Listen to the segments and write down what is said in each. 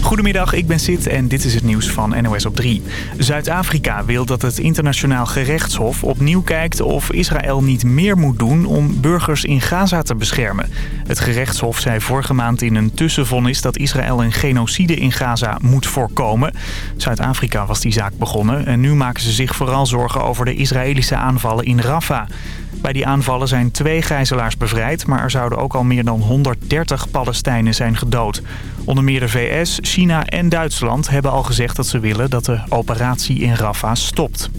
Goedemiddag, ik ben Sid en dit is het nieuws van NOS op 3. Zuid-Afrika wil dat het internationaal gerechtshof opnieuw kijkt of Israël niet meer moet doen om burgers in Gaza te beschermen. Het gerechtshof zei vorige maand in een tussenvonnis dat Israël een genocide in Gaza moet voorkomen. Zuid-Afrika was die zaak begonnen en nu maken ze zich vooral zorgen over de Israëlische aanvallen in Rafah. Bij die aanvallen zijn twee gijzelaars bevrijd, maar er zouden ook al meer dan 130 Palestijnen zijn gedood. Onder meer de VS, China en Duitsland hebben al gezegd dat ze willen dat de operatie in Rafah stopt.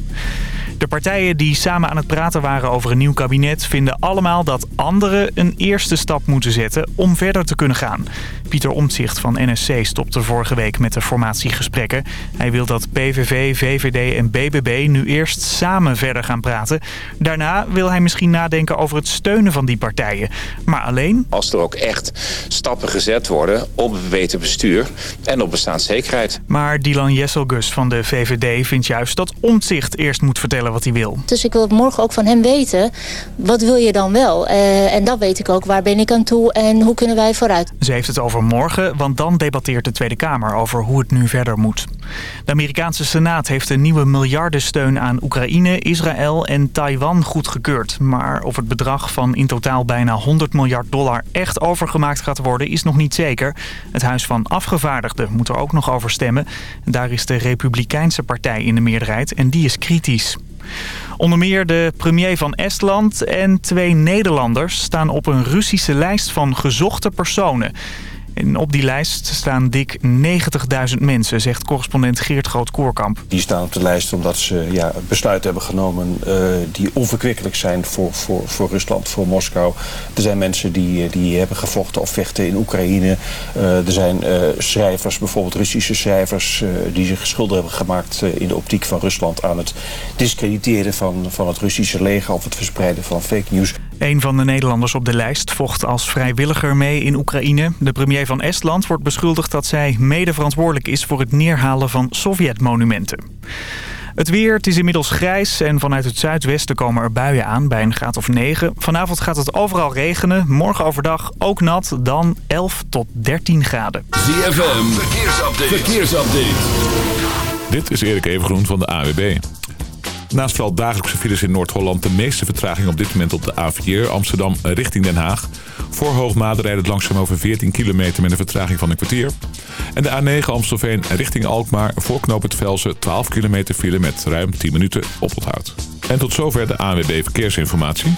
De partijen die samen aan het praten waren over een nieuw kabinet... vinden allemaal dat anderen een eerste stap moeten zetten om verder te kunnen gaan. Pieter Omtzigt van NSC stopte vorige week met de formatiegesprekken. Hij wil dat PVV, VVD en BBB nu eerst samen verder gaan praten. Daarna wil hij misschien nadenken over het steunen van die partijen. Maar alleen... Als er ook echt stappen gezet worden op een beter bestuur en op bestaanszekerheid. Maar Dylan Jesselgus van de VVD vindt juist dat Omtzigt eerst moet vertellen wat hij wil. Dus ik wil morgen ook van hem weten, wat wil je dan wel? Uh, en dan weet ik ook, waar ben ik aan toe en hoe kunnen wij vooruit? Ze heeft het over morgen, want dan debatteert de Tweede Kamer over hoe het nu verder moet. De Amerikaanse Senaat heeft een nieuwe miljardensteun aan Oekraïne, Israël en Taiwan goedgekeurd. Maar of het bedrag van in totaal bijna 100 miljard dollar echt overgemaakt gaat worden is nog niet zeker. Het Huis van Afgevaardigden moet er ook nog over stemmen. Daar is de Republikeinse partij in de meerderheid en die is kritisch. Onder meer de premier van Estland en twee Nederlanders staan op een Russische lijst van gezochte personen. Op die lijst staan dik 90.000 mensen, zegt correspondent Geert Groot-Koorkamp. Die staan op de lijst omdat ze ja, besluiten hebben genomen uh, die onverkwikkelijk zijn voor, voor, voor Rusland, voor Moskou. Er zijn mensen die, die hebben gevochten of vechten in Oekraïne. Uh, er zijn uh, schrijvers, bijvoorbeeld Russische schrijvers, die zich schuldig hebben gemaakt in de optiek van Rusland aan het discrediteren van, van het Russische leger of het verspreiden van fake news. Een van de Nederlanders op de lijst vocht als vrijwilliger mee in Oekraïne. De premier van Estland wordt beschuldigd dat zij mede verantwoordelijk is voor het neerhalen van Sovjet-monumenten. Het weer, het is inmiddels grijs en vanuit het zuidwesten komen er buien aan bij een graad of 9. Vanavond gaat het overal regenen, morgen overdag ook nat, dan 11 tot 13 graden. ZFM, verkeersupdate. verkeersupdate. Dit is Erik Evengroen van de AWB. Naast vooral dagelijkse files in Noord-Holland... de meeste vertraging op dit moment op de A4 Amsterdam richting Den Haag. Voor Hoogmade rijdt het langzaam over 14 kilometer met een vertraging van een kwartier. En de A9 Amstelveen richting Alkmaar voor knoop het Velsen 12 kilometer file met ruim 10 minuten oponthoud. En tot zover de ANWB Verkeersinformatie.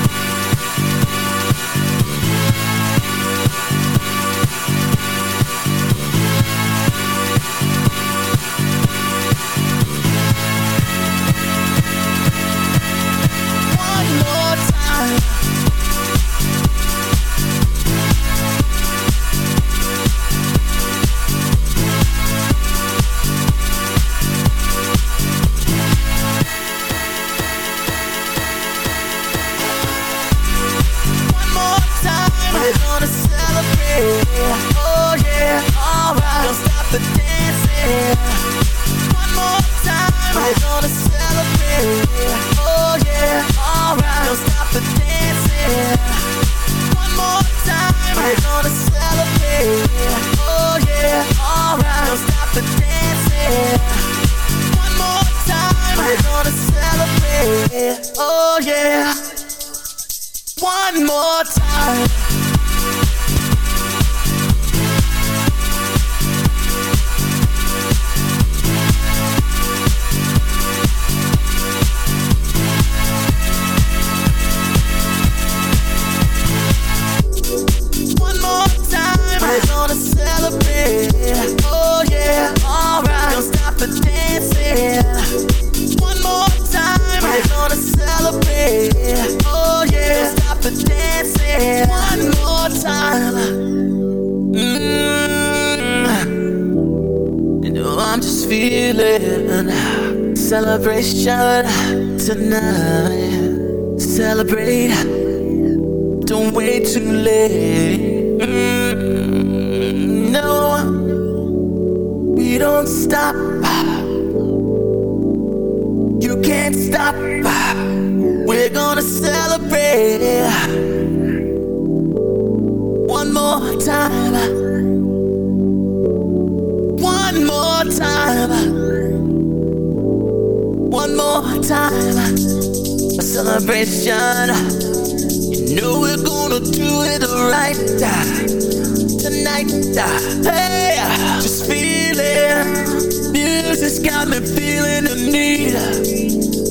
We're gonna celebrate it one more time. One more time. One more time. A celebration. You know we're gonna do it the right tonight. Hey, just feel it. Music's got me feeling the. Need.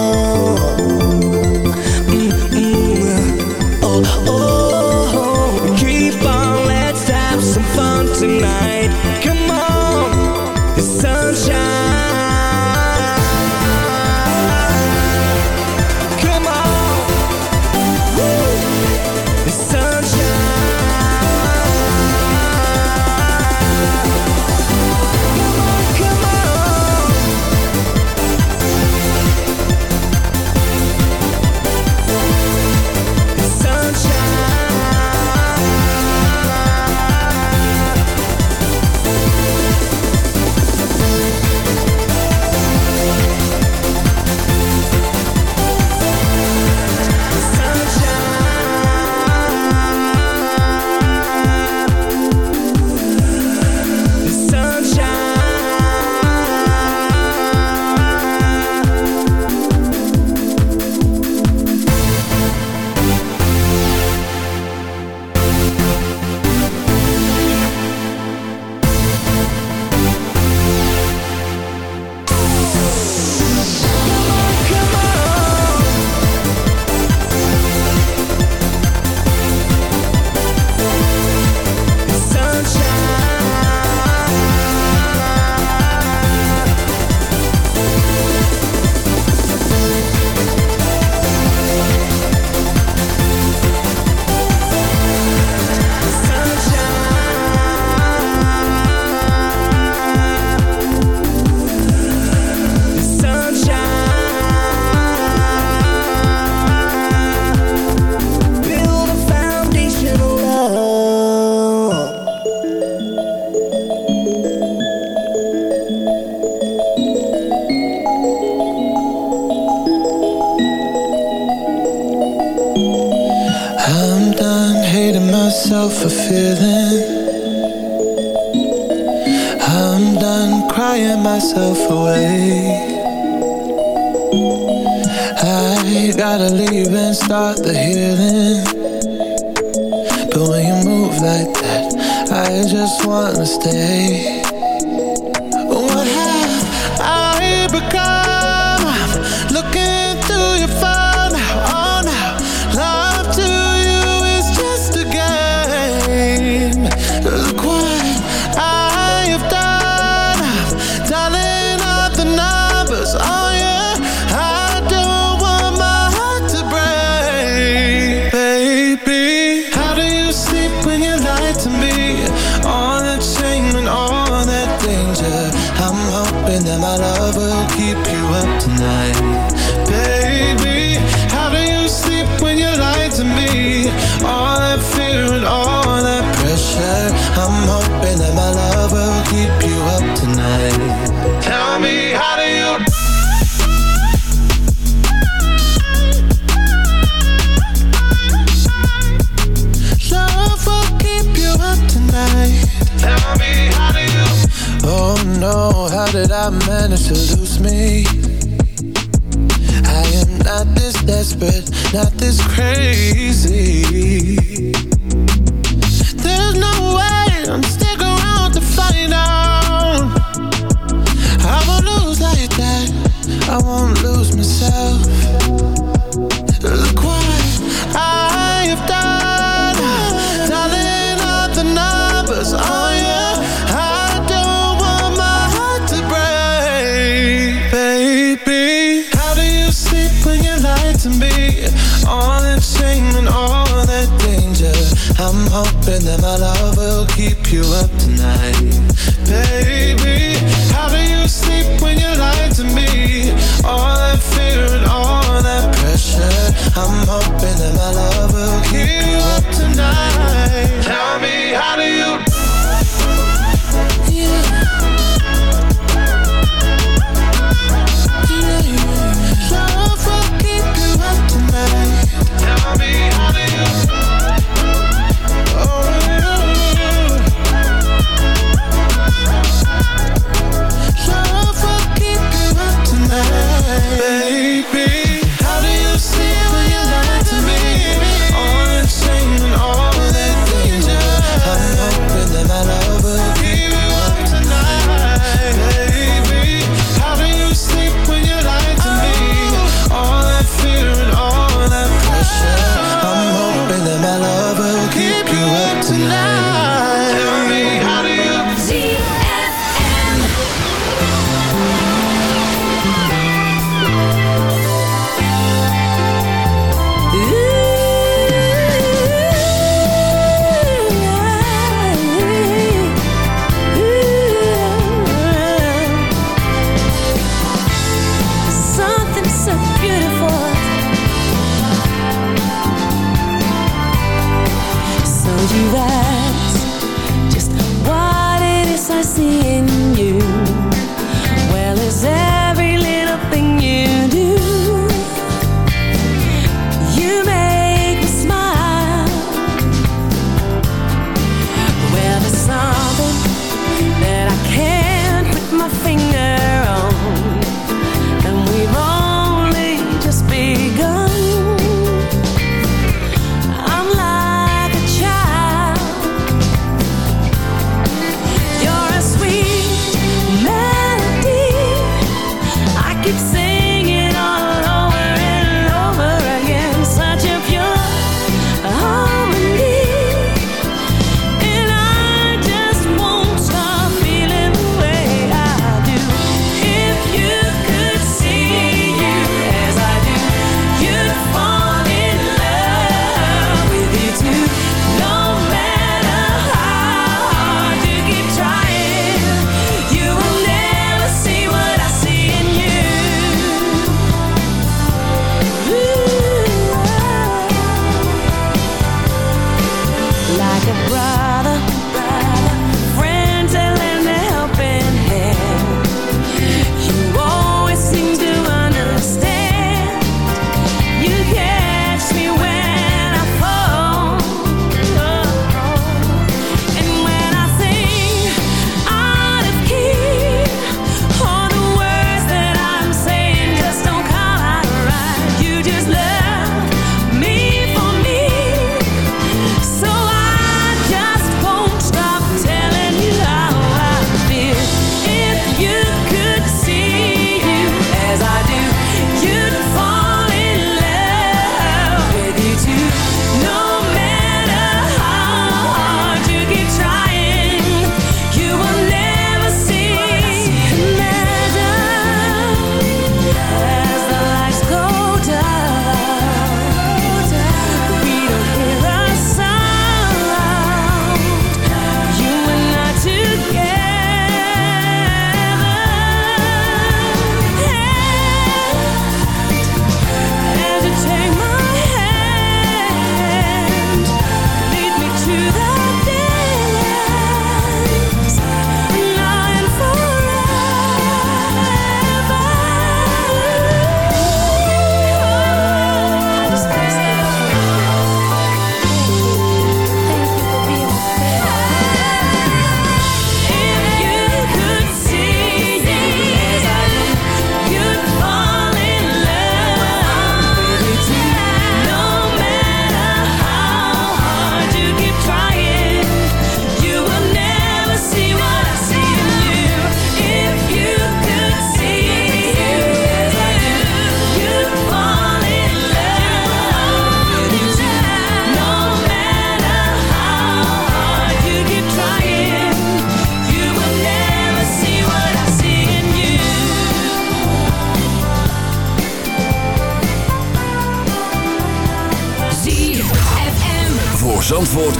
tonight. Come on. And my love will keep you up tonight. Tell me, how do you? keep you up Tonight. Tell me how do you Oh no, how did I manage to lose me? I am not this desperate, not this crazy that I won't lose myself. Look what I have done, dialing up the numbers on you. I don't want my heart to break, baby. How do you sleep when you lie to me? All that shame and all that danger. I'm hoping that my love will keep you up tonight. I'm hoping that my love will keep you up tonight.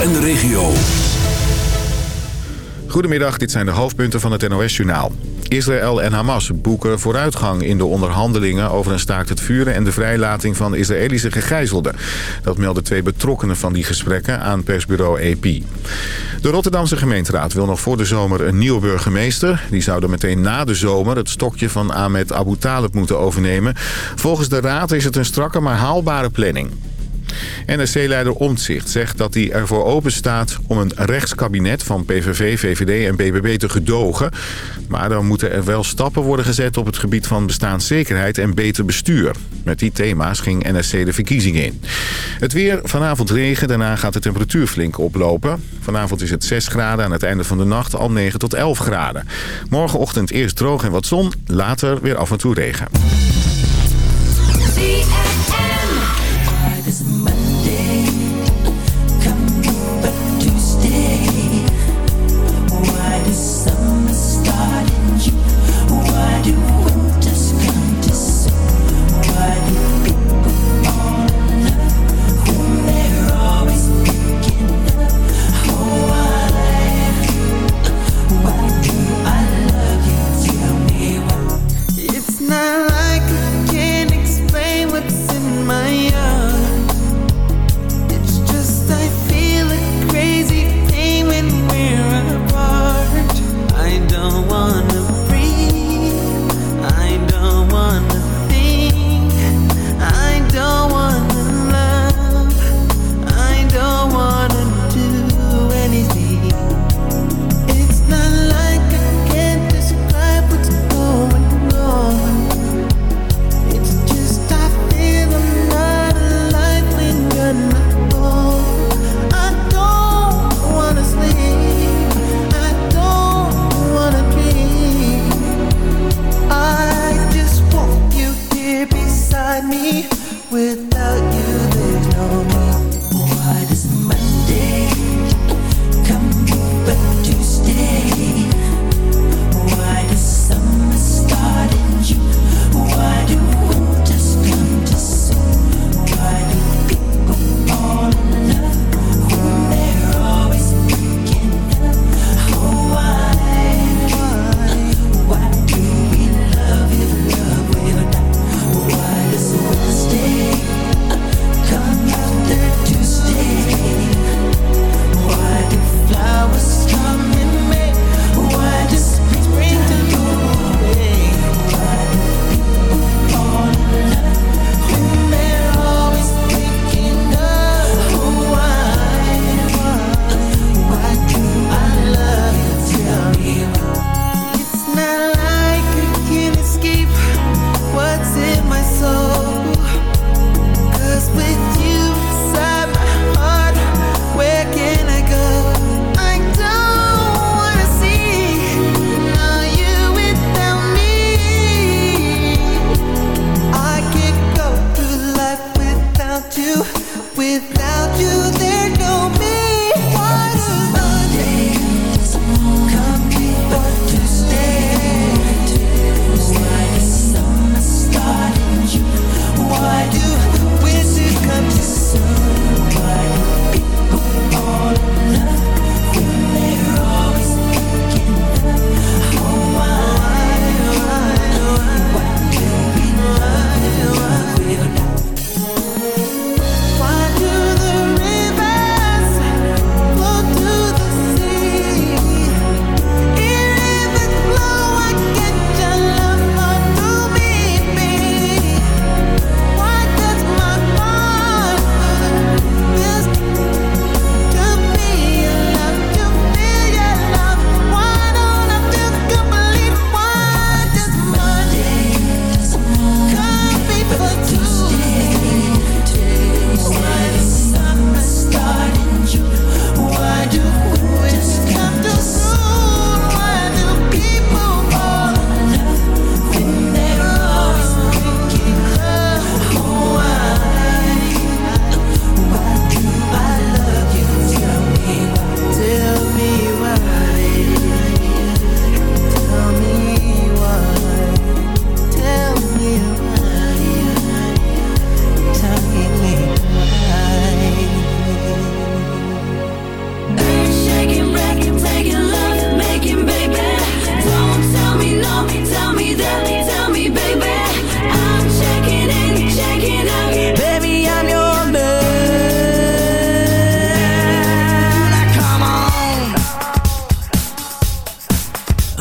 En de regio. Goedemiddag, dit zijn de hoofdpunten van het NOS-journaal. Israël en Hamas boeken vooruitgang in de onderhandelingen over een staakt het vuren en de vrijlating van Israëlische gegijzelden. Dat melden twee betrokkenen van die gesprekken aan persbureau AP. De Rotterdamse gemeenteraad wil nog voor de zomer een nieuwe burgemeester. Die zou dan meteen na de zomer het stokje van Ahmed Abu Talib moeten overnemen. Volgens de raad is het een strakke maar haalbare planning. NSC-leider Omtzigt zegt dat hij ervoor open staat om een rechtskabinet van PVV, VVD en BBB te gedogen. Maar dan moeten er wel stappen worden gezet op het gebied van bestaanszekerheid en beter bestuur. Met die thema's ging NSC de verkiezingen in. Het weer, vanavond regen, daarna gaat de temperatuur flink oplopen. Vanavond is het 6 graden, aan het einde van de nacht al 9 tot 11 graden. Morgenochtend eerst droog en wat zon, later weer af en toe regen.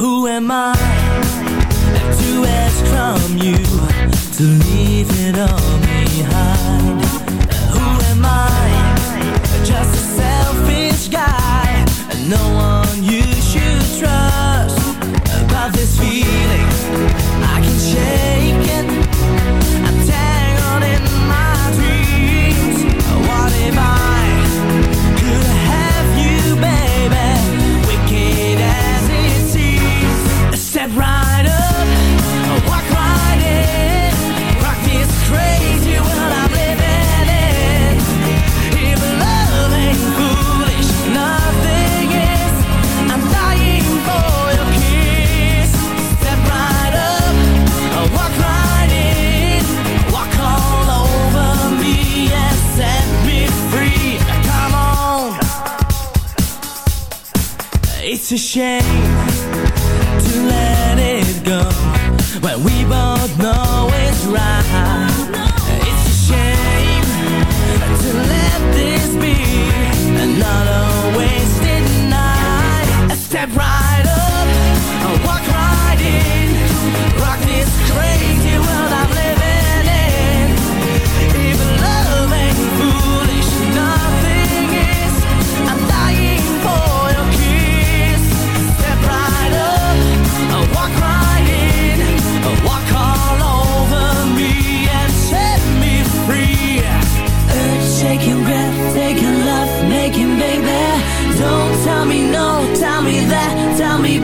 Who am I to ask from you to leave it all behind? Who am I? Just a selfish guy. No one you should trust about this feeling I can share. a shame.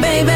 baby.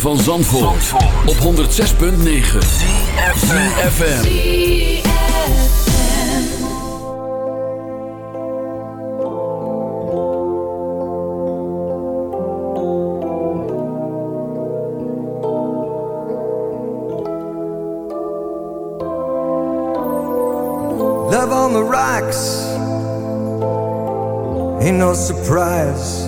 van Zandvoort, Zandvoort. op 106.9 CFFM Love on the rocks. Ain't no surprise.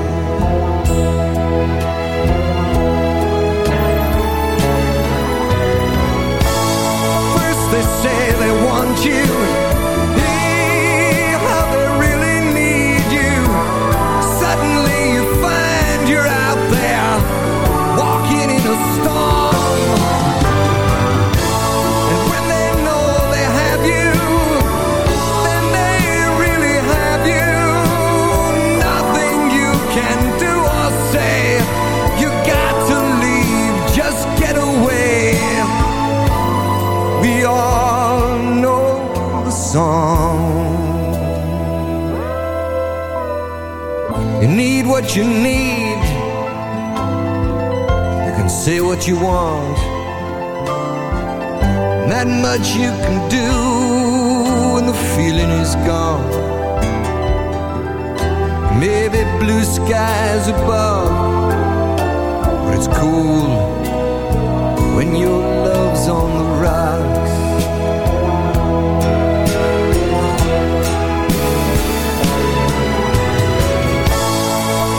Much you can do when the feeling is gone. Maybe blue skies above, but it's cool when your love's on the rocks.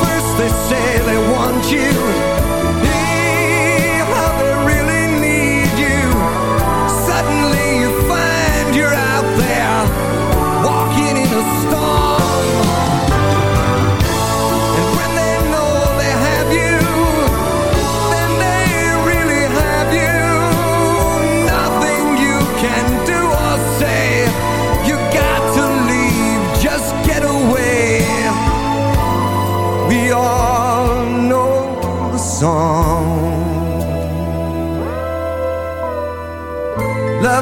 First they say they want you,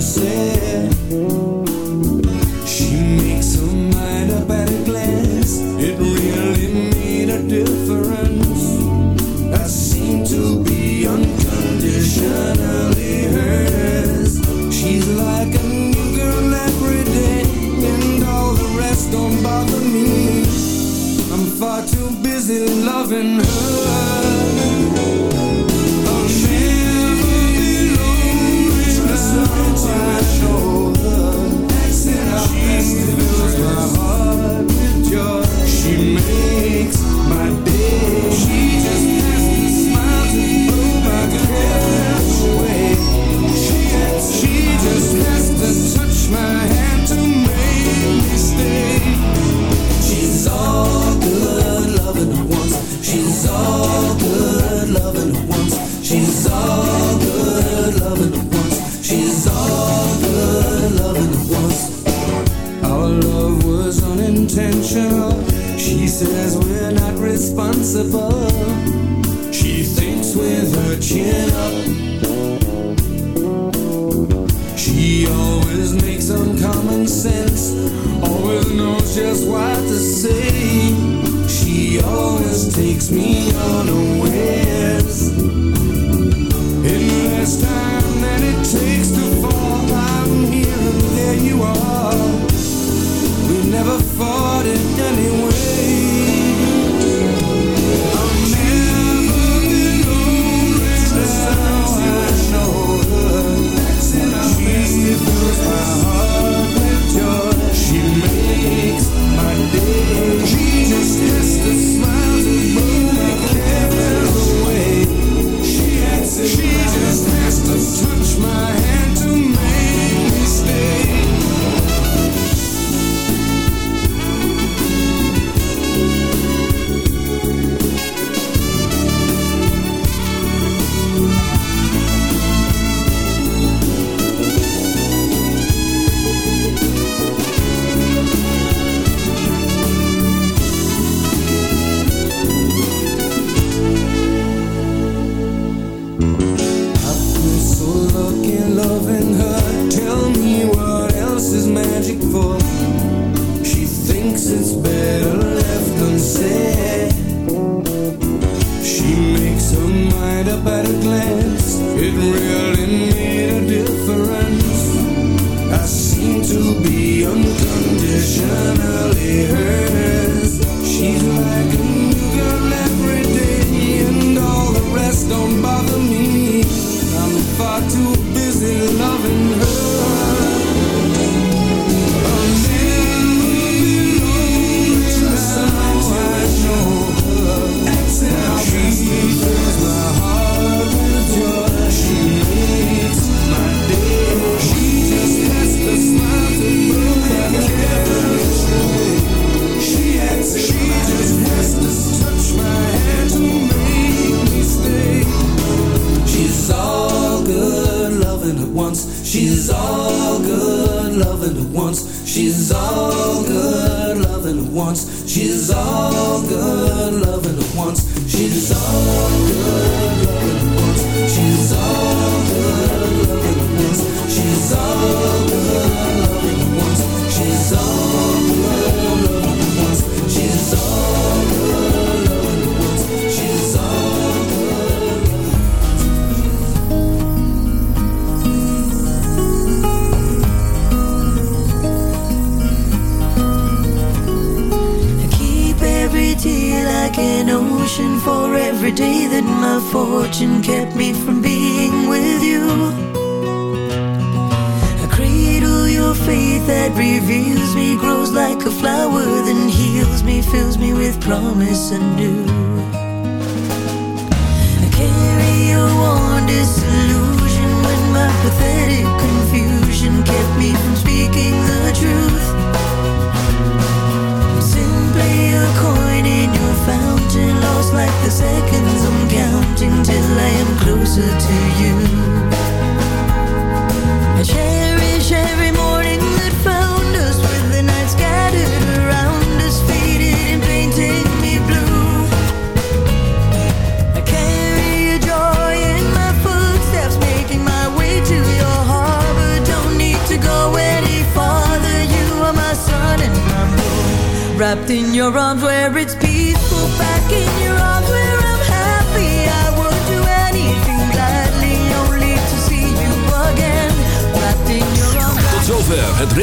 say me. is all fortune kept me from being with you. I cradle your faith that reveals me, grows like a flower, then heals me, fills me with promise and new.